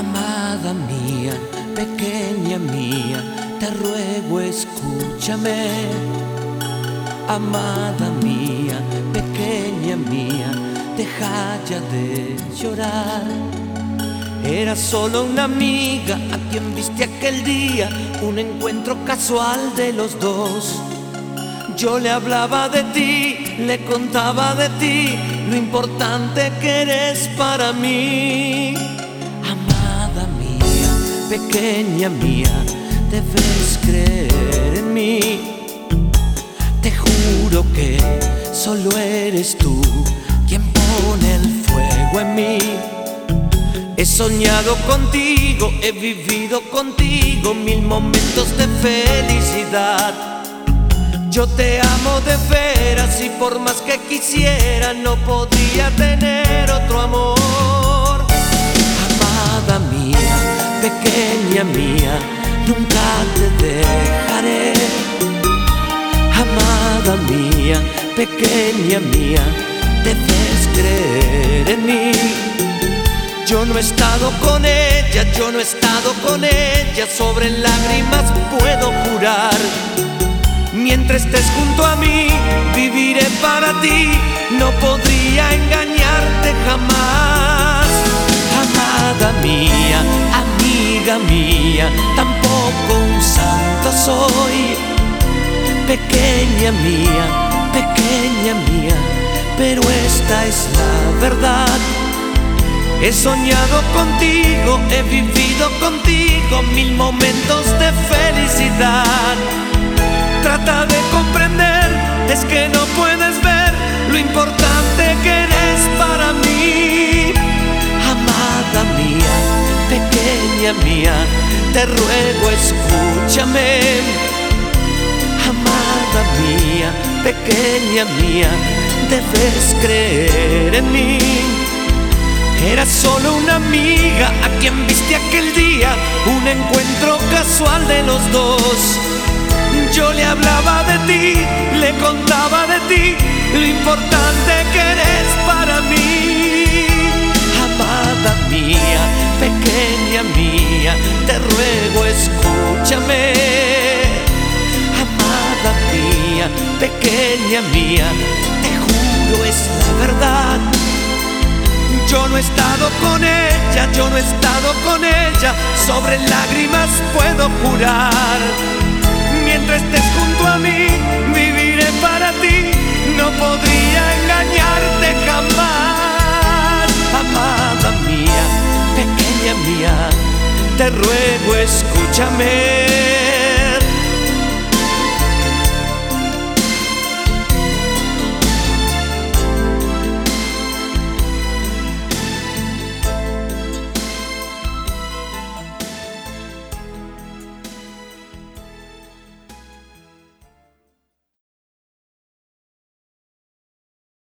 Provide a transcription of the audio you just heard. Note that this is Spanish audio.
Amada mía, pequeña mía, te ruego escúchame. Amada mía, pequeña mía, deja ya de llorar. Era solo una amiga a quien viste aquel día, un encuentro casual de los dos. Yo le hablaba de ti, le contaba de ti, lo importante que eres para mí. Pequeña mía, debes creer en mí. Te juro que solo eres tú quien pone el fuego en mí. He soñado contigo, he vivido contigo mil momentos de felicidad. Yo te amo de veras y por más que quisiera no podía tener otro amor. Pequeña mía, nunca te dejaré. Amada mía, pequeña mía, debes creer en mí. Yo no he estado con ella, yo no he estado con ella, sobre lágrimas puedo jurar. Mientras estés junto a mí, viviré para ti, no podría engañarte amiga mía, tampoco un santo soy. Pequeña mía, pequeña mía, pero esta es la verdad. He soñado contigo, he vivido contigo mil momentos de felicidad. Trata de comprender, es que no puedes ver lo importante pequeña mía, te ruego escúchame. Amada mía, pequeña mía, debes creer en mí. Era solo una amiga a quien viste aquel día, un encuentro casual de los dos. Yo le hablaba de ti, le contaba de ti, lo importante que eres pequeña mía, te juro es la verdad. Yo no he estado con ella, yo no he estado con ella, sobre lágrimas puedo jurar. Mientras estés junto a mí, viviré para ti, no podría engañarte jamás. Amada mía, pequeña mía, te ruego escúchame.